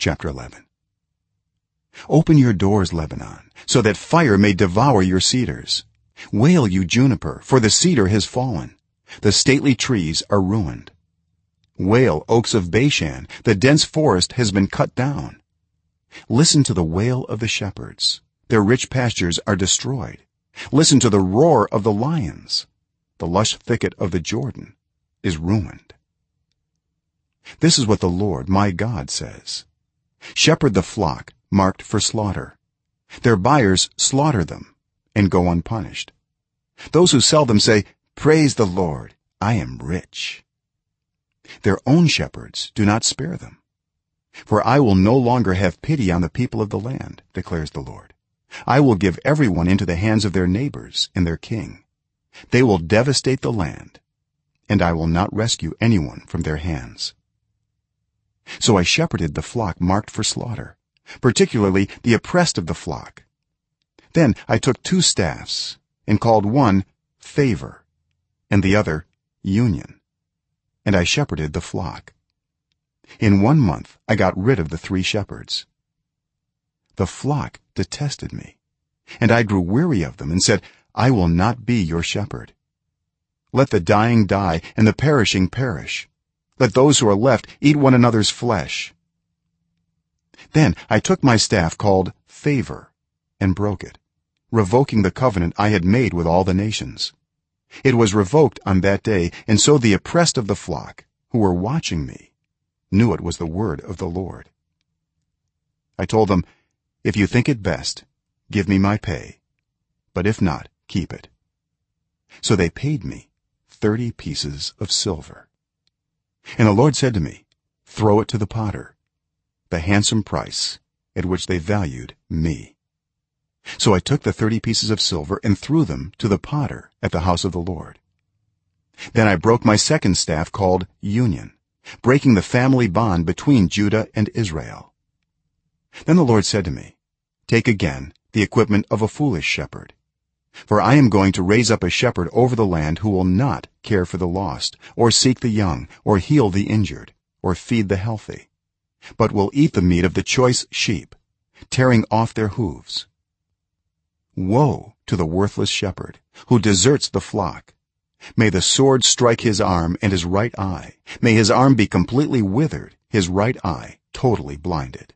chapter 11 open your doors lebanon so that fire may devour your cedars. Wail you juniper for the cedar has fallen. The stately trees are ruined. Wail oaks of bashan the dense forest has been cut down. Listen to the wail of the shepherds. Their rich pastures are destroyed. Listen to the roar of the lions. The lush thicket of the jordan is ruined. This is what the lord my god says shepherd the flock marked for slaughter. Their buyers slaughter them and go unpunished. Those who sell them say praise the lord i am rich. Their own shepherds do not spare them. For i will no longer have pity on the people of the land declares the lord. I will give everyone into the hands of their neighbors and their king. They will devastate the land and i will not rescue anyone from their hands so i shepherded the flock marked for slaughter particularly the oppressed of the flock. Then i took two staffs and called one favor and the other union and i shepherded the flock. In one month i got rid of the three shepherds. The flock detested me and i grew weary of them and said i will not be your shepherd. Let the dying die and the perishing perish let those who are left eat one another's flesh. Then i took my staff called favor and broke it revoking the covenant i had made with all the nations. It was revoked on that day and so the oppressed of the flock who were watching me knew it was the word of the lord. I told them if you think it best give me my pay but if not keep it. So they paid me 30 pieces of silver and the lord said to me throw it to the potter the handsome price at which they valued me. So i took the 30 pieces of silver and threw them to the potter at the house of the lord. Then i broke my second staff called union breaking the family bond between judah and israel. Then the lord said to me take again the equipment of a foolish shepherd for i am going to raise up a shepherd over the land who will not care for the lost or seek the young or heal the injured or feed the healthy but will eat the meat of the choice sheep tearing off their hooves. Woe to the worthless shepherd who deserts the flock. May the sword strike his arm and his right eye. May his arm be completely withered his right eye totally blinded